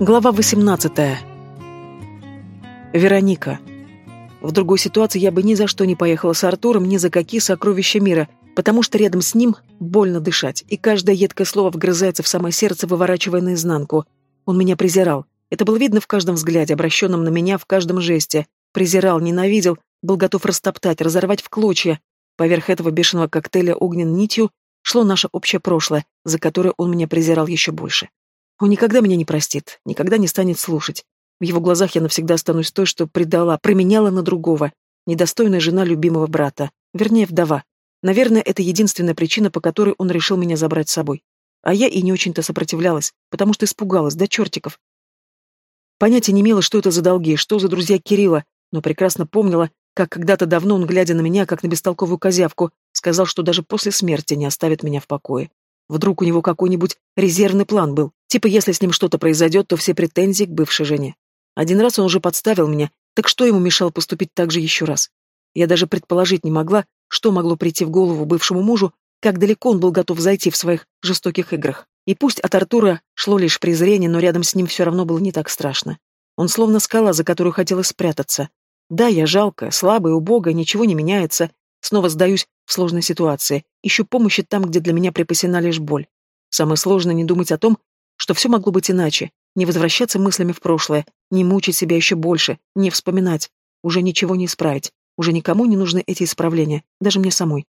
Глава 18. Вероника. В другой ситуации я бы ни за что не поехала с Артуром ни за какие сокровища мира, потому что рядом с ним больно дышать, и каждое едкое слово вгрызается в самое сердце, выворачивая наизнанку. Он меня презирал. Это было видно в каждом взгляде, обращенном на меня, в каждом жесте. Презирал, ненавидел, был готов растоптать, разорвать в клочья. Поверх этого бешеного коктейля огненной нитью шло наше общее прошлое, за которое он меня презирал еще больше. Он никогда меня не простит, никогда не станет слушать. В его глазах я навсегда останусь той, что предала, променяла на другого, недостойная жена любимого брата, вернее, вдова. Наверное, это единственная причина, по которой он решил меня забрать с собой. А я и не очень-то сопротивлялась, потому что испугалась, до чертиков. Понятия не имела, что это за долги, что за друзья Кирилла, но прекрасно помнила, как когда-то давно он, глядя на меня, как на бестолковую козявку, сказал, что даже после смерти не оставит меня в покое. Вдруг у него какой-нибудь резервный план был, типа если с ним что-то произойдет, то все претензии к бывшей жене. Один раз он уже подставил меня, так что ему мешало поступить так же еще раз? Я даже предположить не могла, что могло прийти в голову бывшему мужу, как далеко он был готов зайти в своих жестоких играх. И пусть от Артура шло лишь презрение, но рядом с ним все равно было не так страшно. Он словно скала, за которую хотелось спрятаться. Да, я жалкая, слабая, убогая, ничего не меняется. Снова сдаюсь в сложной ситуации, ищу помощи там, где для меня припасена лишь боль. Самое сложное не думать о том, что все могло быть иначе, не возвращаться мыслями в прошлое, не мучить себя еще больше, не вспоминать. Уже ничего не исправить, уже никому не нужны эти исправления, даже мне самой.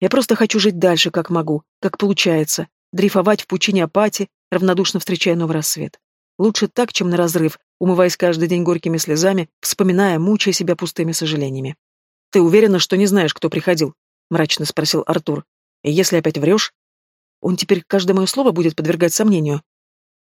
Я просто хочу жить дальше, как могу, как получается, дрейфовать в пучине апатии, равнодушно встречая новый рассвет. Лучше так, чем на разрыв, умываясь каждый день горькими слезами, вспоминая, мучая себя пустыми сожалениями. «Ты уверена, что не знаешь, кто приходил?» — мрачно спросил Артур. «И если опять врешь?» «Он теперь каждое мое слово будет подвергать сомнению».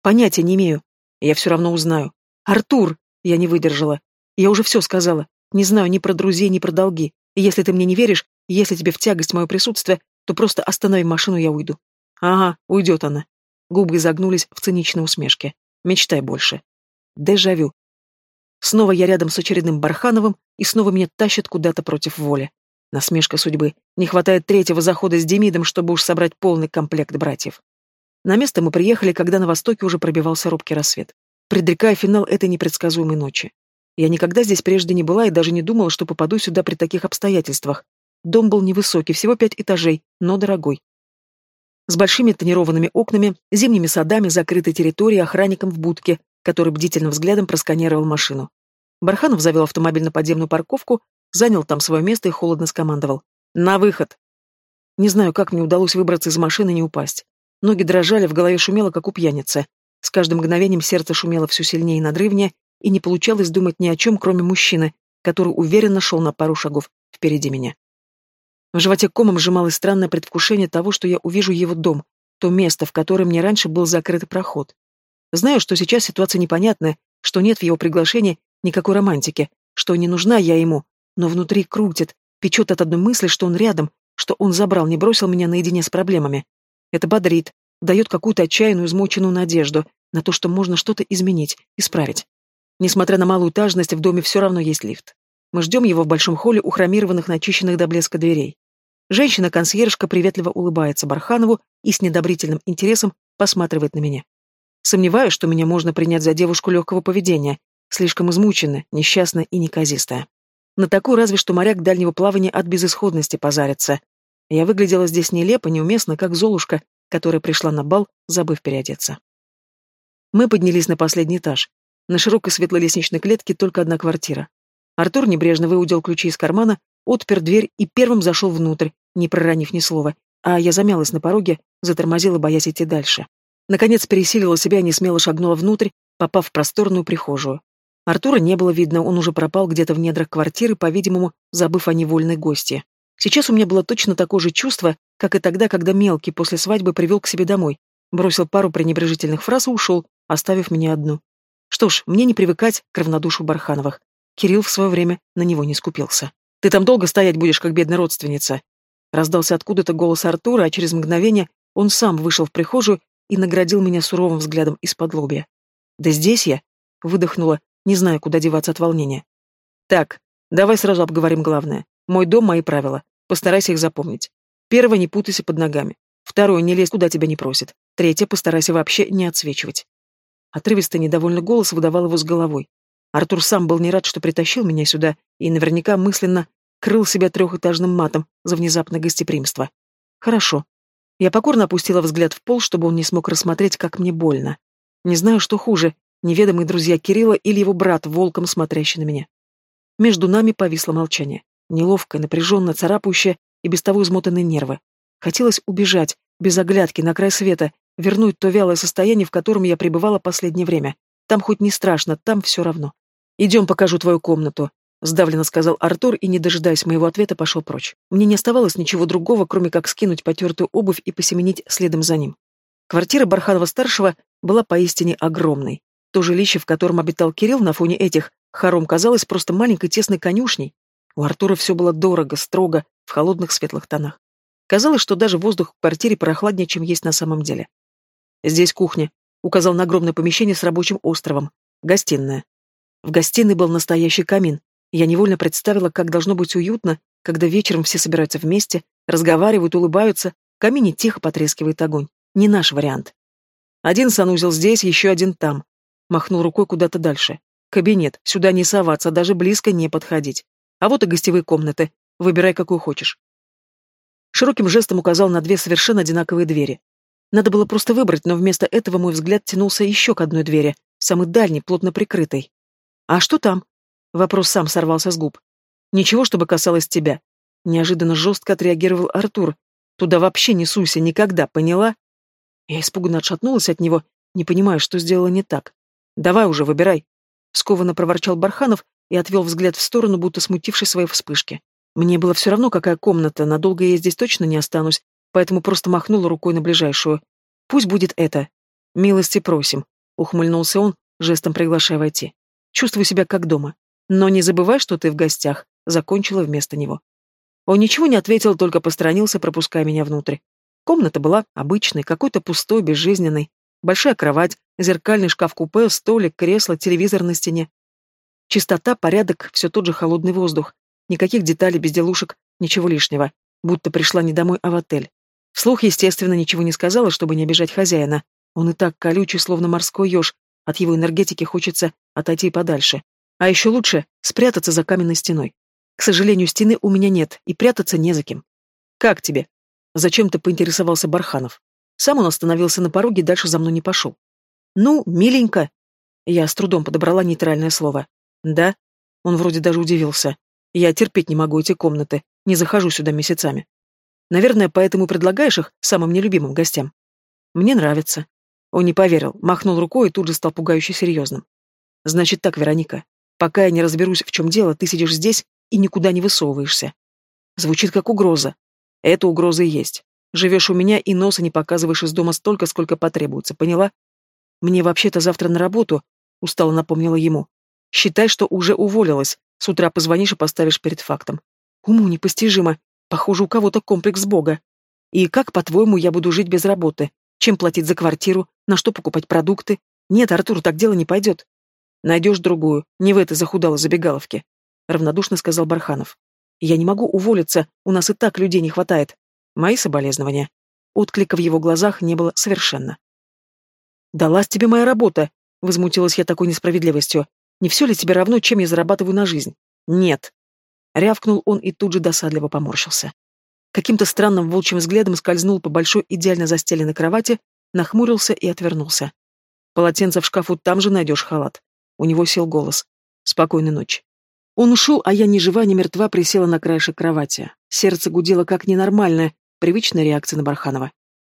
«Понятия не имею. Я все равно узнаю». «Артур!» — я не выдержала. «Я уже все сказала. Не знаю ни про друзей, ни про долги. И если ты мне не веришь, если тебе в тягость мое присутствие, то просто останови машину, я уйду». «Ага, уйдет она». Губы загнулись в циничной усмешке. «Мечтай больше». Дежавю. Снова я рядом с очередным Бархановым, и снова меня тащат куда-то против воли. Насмешка судьбы. Не хватает третьего захода с Демидом, чтобы уж собрать полный комплект братьев. На место мы приехали, когда на востоке уже пробивался робкий рассвет, предрекая финал этой непредсказуемой ночи. Я никогда здесь прежде не была и даже не думала, что попаду сюда при таких обстоятельствах. Дом был невысокий, всего пять этажей, но дорогой. С большими тонированными окнами, зимними садами, закрытой территорией, охранником в будке, который бдительным взглядом просканировал машину. Барханов завел автомобиль на подземную парковку, занял там свое место и холодно скомандовал. «На выход!» Не знаю, как мне удалось выбраться из машины и не упасть. Ноги дрожали, в голове шумело, как у пьяницы. С каждым мгновением сердце шумело все сильнее и надрывнее, и не получалось думать ни о чем, кроме мужчины, который уверенно шел на пару шагов впереди меня. В животе комом сжималось странное предвкушение того, что я увижу его дом, то место, в котором мне раньше был закрытый проход. Знаю, что сейчас ситуация непонятная, что нет в его приглашении никакой романтики, что не нужна я ему, но внутри крутит, печет от одной мысли, что он рядом, что он забрал, не бросил меня наедине с проблемами. Это бодрит, дает какую-то отчаянную, измученную надежду на то, что можно что-то изменить, исправить. Несмотря на малую этажность, в доме все равно есть лифт. Мы ждем его в большом холле у хромированных, начищенных до блеска дверей. Женщина-консьержка приветливо улыбается Барханову и с недобрительным интересом посматривает на меня. Сомневаюсь, что меня можно принять за девушку легкого поведения, слишком измученная, несчастная и неказистая. На такую разве что моряк дальнего плавания от безысходности позарится. Я выглядела здесь нелепо, неуместно, как Золушка, которая пришла на бал, забыв переодеться. Мы поднялись на последний этаж. На широкой светлой лестничной клетке только одна квартира. Артур небрежно выудил ключи из кармана, отпер дверь и первым зашел внутрь, не проронив ни слова, а я замялась на пороге, затормозила, боясь идти дальше. Наконец пересилила себя и не смело шагнула внутрь, попав в просторную прихожую. Артура не было видно, он уже пропал где-то в недрах квартиры, по-видимому, забыв о невольной гости. Сейчас у меня было точно такое же чувство, как и тогда, когда мелкий после свадьбы привел к себе домой, бросил пару пренебрежительных фраз и ушел, оставив меня одну. Что ж, мне не привыкать к равнодушию Бархановых. Кирилл в свое время на него не скупился. «Ты там долго стоять будешь, как бедная родственница?» Раздался откуда-то голос Артура, а через мгновение он сам вышел в прихожую и наградил меня суровым взглядом из-под лобья. «Да здесь я?» — выдохнула, не зная, куда деваться от волнения. «Так, давай сразу обговорим главное. Мой дом, мои правила. Постарайся их запомнить. Первое, не путайся под ногами. Второе, не лезь, куда тебя не просят. Третье, постарайся вообще не отсвечивать. Отрывистый недовольный голос выдавал его с головой. Артур сам был не рад, что притащил меня сюда, и наверняка мысленно крыл себя трехэтажным матом за внезапное гостеприимство. Хорошо. Я покорно опустила взгляд в пол, чтобы он не смог рассмотреть, как мне больно. Не знаю, что хуже, неведомые друзья Кирилла или его брат, волком смотрящий на меня. Между нами повисло молчание. Неловкое, напряженно, царапающее и без того измотанные нервы. Хотелось убежать, без оглядки, на край света, вернуть то вялое состояние, в котором я пребывала последнее время. Там хоть не страшно, там все равно. «Идем покажу твою комнату», — сдавленно сказал Артур и, не дожидаясь моего ответа, пошел прочь. Мне не оставалось ничего другого, кроме как скинуть потертую обувь и посеменить следом за ним. Квартира Барханова-старшего была поистине огромной. То жилище, в котором обитал Кирилл на фоне этих, хором казалось просто маленькой тесной конюшней. У Артура все было дорого, строго, в холодных светлых тонах. Казалось, что даже воздух в квартире прохладнее, чем есть на самом деле. «Здесь кухня», — указал на огромное помещение с рабочим островом. «Гостиная». В гостиной был настоящий камин. Я невольно представила, как должно быть уютно, когда вечером все собираются вместе, разговаривают, улыбаются, в камине тихо потрескивает огонь. Не наш вариант. Один санузел здесь, еще один там. Махнул рукой куда-то дальше. Кабинет, сюда не соваться, даже близко не подходить. А вот и гостевые комнаты. Выбирай, какую хочешь. Широким жестом указал на две совершенно одинаковые двери. Надо было просто выбрать, но вместо этого мой взгляд тянулся еще к одной двери, самой дальней, плотно прикрытой. «А что там?» Вопрос сам сорвался с губ. «Ничего, чтобы касалось тебя». Неожиданно жестко отреагировал Артур. «Туда вообще не суйся, никогда, поняла?» Я испуганно отшатнулась от него, не понимая, что сделала не так. «Давай уже, выбирай», — скованно проворчал Барханов и отвел взгляд в сторону, будто смутившись своей вспышки. Мне было все равно, какая комната, надолго я здесь точно не останусь, поэтому просто махнула рукой на ближайшую. Пусть будет это. Милости просим, ухмыльнулся он, жестом приглашая войти. Чувствую себя как дома. Но не забывай, что ты в гостях, закончила вместо него. Он ничего не ответил, только посторонился, пропуская меня внутрь. Комната была обычной, какой-то пустой, безжизненной. Большая кровать, зеркальный шкаф-купе, столик, кресло, телевизор на стене. Чистота, порядок, все тот же холодный воздух. Никаких деталей, безделушек, ничего лишнего. Будто пришла не домой, а в отель. Вслух, естественно, ничего не сказала, чтобы не обижать хозяина. Он и так колючий, словно морской еж. От его энергетики хочется отойти подальше. А еще лучше спрятаться за каменной стеной. К сожалению, стены у меня нет, и прятаться не за кем. «Как тебе?» Зачем-то поинтересовался Барханов. Сам он остановился на пороге и дальше за мной не пошел. «Ну, миленько». Я с трудом подобрала нейтральное слово. «Да?» Он вроде даже удивился. Я терпеть не могу эти комнаты, не захожу сюда месяцами. Наверное, поэтому предлагаешь их самым нелюбимым гостям. Мне нравится. Он не поверил, махнул рукой и тут же стал пугающе серьезным. Значит так, Вероника, пока я не разберусь, в чем дело, ты сидишь здесь и никуда не высовываешься. Звучит как угроза. Это угроза и есть. Живешь у меня и носа не показываешь из дома столько, сколько потребуется, поняла? Мне вообще-то завтра на работу, устало напомнила ему. Считай, что уже уволилась, с утра позвонишь и поставишь перед фактом. Уму непостижимо. Похоже, у кого-то комплекс Бога. И как, по-твоему, я буду жить без работы? Чем платить за квартиру? На что покупать продукты? Нет, Артур, так дело не пойдет. Найдешь другую, не в этой захудалой забегаловке. Равнодушно сказал Барханов. Я не могу уволиться, у нас и так людей не хватает. Мои соболезнования. Отклика в его глазах не было совершенно. «Далась тебе моя работа!» — возмутилась я такой несправедливостью. Не все ли тебе равно, чем я зарабатываю на жизнь? Нет. Рявкнул он и тут же досадливо поморщился. Каким-то странным волчьим взглядом скользнул по большой идеально застеленной кровати, нахмурился и отвернулся. Полотенце в шкафу там же найдешь халат. У него сел голос. Спокойной ночи. Он ушел, а я ни жива, ни мертва присела на краешек кровати. Сердце гудело как ненормальное, привычная реакция на Барханова.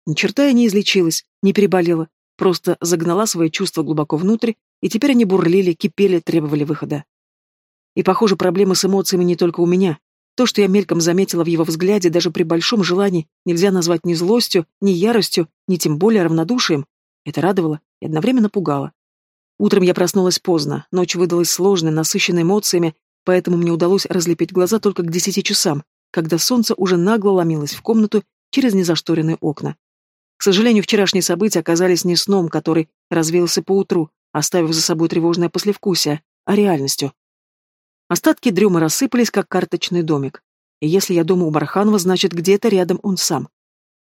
Ни черта я не излечилась, не переболела, просто загнала свои чувства глубоко внутрь и теперь они бурлили, кипели, требовали выхода. И, похоже, проблемы с эмоциями не только у меня. То, что я мельком заметила в его взгляде, даже при большом желании, нельзя назвать ни злостью, ни яростью, ни тем более равнодушием. Это радовало и одновременно пугало. Утром я проснулась поздно, ночь выдалась сложной, насыщенной эмоциями, поэтому мне удалось разлепить глаза только к десяти часам, когда солнце уже нагло ломилось в комнату через незашторенные окна. К сожалению, вчерашние события оказались не сном, который развеялся поутру, оставив за собой тревожное послевкусие, а реальностью. Остатки дрема рассыпались, как карточный домик. И если я дома у Барханова, значит, где-то рядом он сам.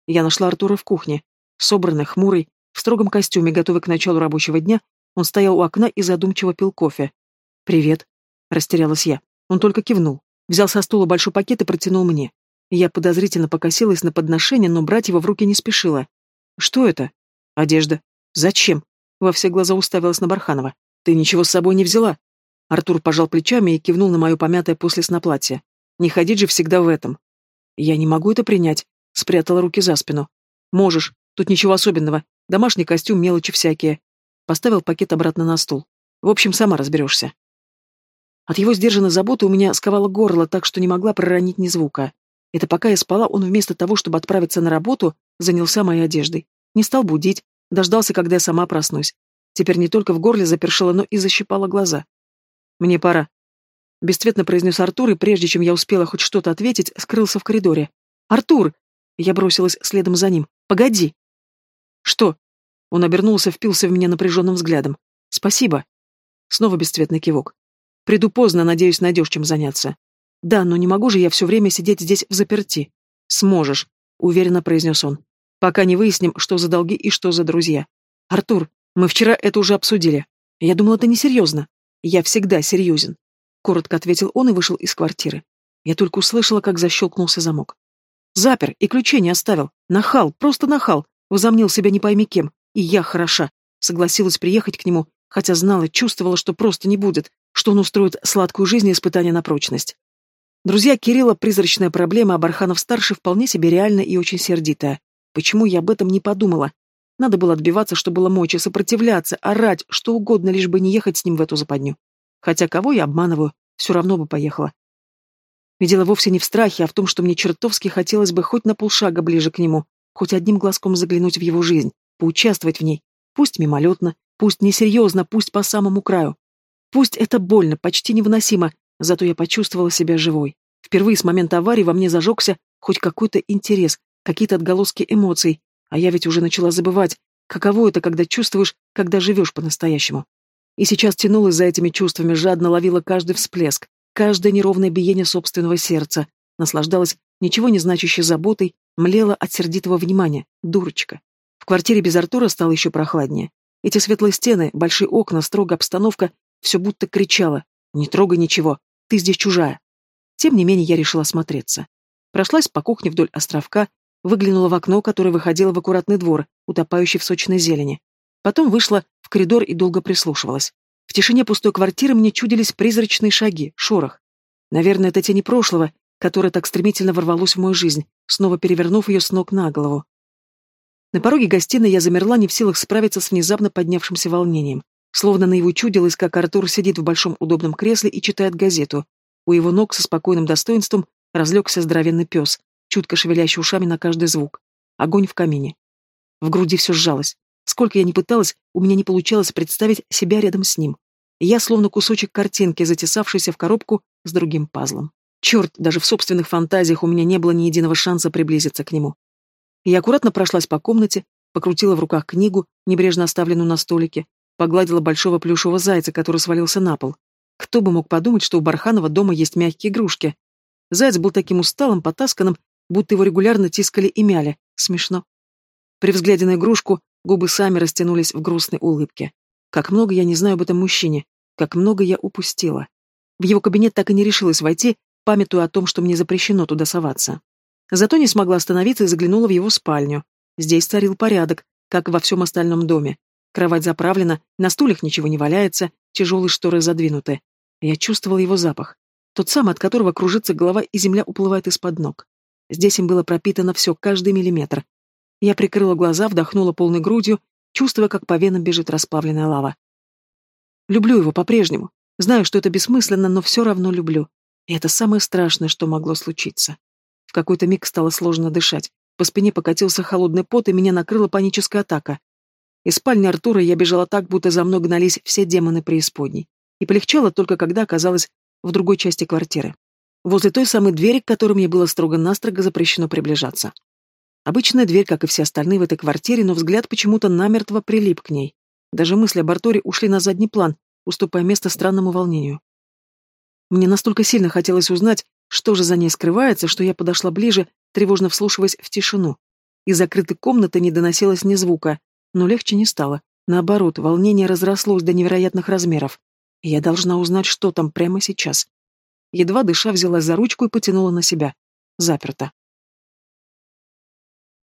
Я нашла Артура в кухне, собранный, хмурый, в строгом костюме, готовый к началу рабочего дня, Он стоял у окна и задумчиво пил кофе. «Привет», — растерялась я. Он только кивнул. Взял со стула большой пакет и протянул мне. Я подозрительно покосилась на подношение, но брать его в руки не спешила. «Что это?» «Одежда». «Зачем?» Во все глаза уставилась на Барханова. «Ты ничего с собой не взяла?» Артур пожал плечами и кивнул на мое помятое после сна платье. «Не ходить же всегда в этом». «Я не могу это принять», — спрятала руки за спину. «Можешь. Тут ничего особенного. Домашний костюм, мелочи всякие». Поставил пакет обратно на стул. «В общем, сама разберешься». От его сдержанной заботы у меня сковало горло, так что не могла проронить ни звука. Это пока я спала, он вместо того, чтобы отправиться на работу, занялся моей одеждой. Не стал будить, дождался, когда я сама проснусь. Теперь не только в горле запершило, но и защипало глаза. «Мне пора», — бесцветно произнес Артур, и прежде чем я успела хоть что-то ответить, скрылся в коридоре. «Артур!» Я бросилась следом за ним. «Погоди!» «Что?» Он обернулся, впился в меня напряженным взглядом. «Спасибо». Снова бесцветный кивок. «Приду поздно, надеюсь, найдешь чем заняться». «Да, но не могу же я все время сидеть здесь в заперти». «Сможешь», — уверенно произнес он. «Пока не выясним, что за долги и что за друзья. Артур, мы вчера это уже обсудили. Я думал, это несерьезно. Я всегда серьезен», — коротко ответил он и вышел из квартиры. Я только услышала, как защелкнулся замок. Запер и ключей не оставил. Нахал, просто нахал. Возомнил себя не пойми кем. И я хороша. Согласилась приехать к нему, хотя знала, чувствовала, что просто не будет, что он устроит сладкую жизнь и испытание на прочность. Друзья Кирилла — призрачная проблема, а Барханов-старший вполне себе реальная и очень сердитая. Почему я об этом не подумала? Надо было отбиваться, что было мочи, сопротивляться, орать, что угодно, лишь бы не ехать с ним в эту западню. Хотя кого я обманываю, все равно бы поехала. И дело вовсе не в страхе, а в том, что мне чертовски хотелось бы хоть на полшага ближе к нему, хоть одним глазком заглянуть в его жизнь, поучаствовать в ней, пусть мимолетно, пусть несерьезно, пусть по самому краю. Пусть это больно, почти невыносимо, Зато я почувствовала себя живой. Впервые с момента аварии во мне зажегся хоть какой-то интерес, какие-то отголоски эмоций, а я ведь уже начала забывать, каково это, когда чувствуешь, когда живешь по-настоящему. И сейчас тянулась за этими чувствами, жадно ловила каждый всплеск, каждое неровное биение собственного сердца, наслаждалась ничего не значащей заботой, млела от сердитого внимания, дурочка. В квартире без Артура стало еще прохладнее. Эти светлые стены, большие окна, строгая обстановка, все будто кричало «Не трогай ничего, ты здесь чужая. Тем не менее, я решила осмотреться. Прошлась по кухне вдоль островка, выглянула в окно, которое выходило в аккуратный двор, утопающий в сочной зелени. Потом вышла в коридор и долго прислушивалась. В тишине пустой квартиры мне чудились призрачные шаги, шорох. Наверное, это тени прошлого, которое так стремительно ворвалось в мою жизнь, снова перевернув ее с ног на голову. На пороге гостиной я замерла, не в силах справиться с внезапно поднявшимся волнением. Словно на его чудилось, как Артур сидит в большом удобном кресле и читает газету. У его ног со спокойным достоинством разлегся здоровенный пес, чутко шевелящий ушами на каждый звук. Огонь в камине. В груди все сжалось. Сколько я ни пыталась, у меня не получалось представить себя рядом с ним. я словно кусочек картинки, затесавшийся в коробку с другим пазлом. Черт, даже в собственных фантазиях у меня не было ни единого шанса приблизиться к нему. Я аккуратно прошлась по комнате, покрутила в руках книгу, небрежно оставленную на столике, Погладила большого плюшевого зайца, который свалился на пол. Кто бы мог подумать, что у Барханова дома есть мягкие игрушки. Заяц был таким усталым, потасканным, будто его регулярно тискали и мяли. Смешно. При взгляде на игрушку губы сами растянулись в грустной улыбке. Как много я не знаю об этом мужчине, как много я упустила. В его кабинет так и не решилась войти, памятуя о том, что мне запрещено туда соваться. Зато не смогла остановиться и заглянула в его спальню. Здесь царил порядок, как во всем остальном доме. Кровать заправлена, на стульях ничего не валяется, тяжелые шторы задвинуты. Я чувствовал его запах. Тот самый, от которого кружится голова и земля уплывает из-под ног. Здесь им было пропитано все, каждый миллиметр. Я прикрыла глаза, вдохнула полной грудью, чувствуя, как по венам бежит расплавленная лава. Люблю его по-прежнему. Знаю, что это бессмысленно, но все равно люблю. И это самое страшное, что могло случиться. В какой-то миг стало сложно дышать. По спине покатился холодный пот, и меня накрыла паническая атака. Из спальни Артура я бежала так, будто за мной гнались все демоны преисподней. И полегчало только когда оказалась в другой части квартиры. Возле той самой двери, к которой мне было строго-настрого запрещено приближаться. Обычная дверь, как и все остальные в этой квартире, но взгляд почему-то намертво прилип к ней. Даже мысли об Артуре ушли на задний план, уступая место странному волнению. Мне настолько сильно хотелось узнать, что же за ней скрывается, что я подошла ближе, тревожно вслушиваясь в тишину? Из закрытой комнаты не доносилось ни звука, но легче не стало. Наоборот, волнение разрослось до невероятных размеров. Я должна узнать, что там прямо сейчас. Едва дыша взялась за ручку и потянула на себя. Заперто.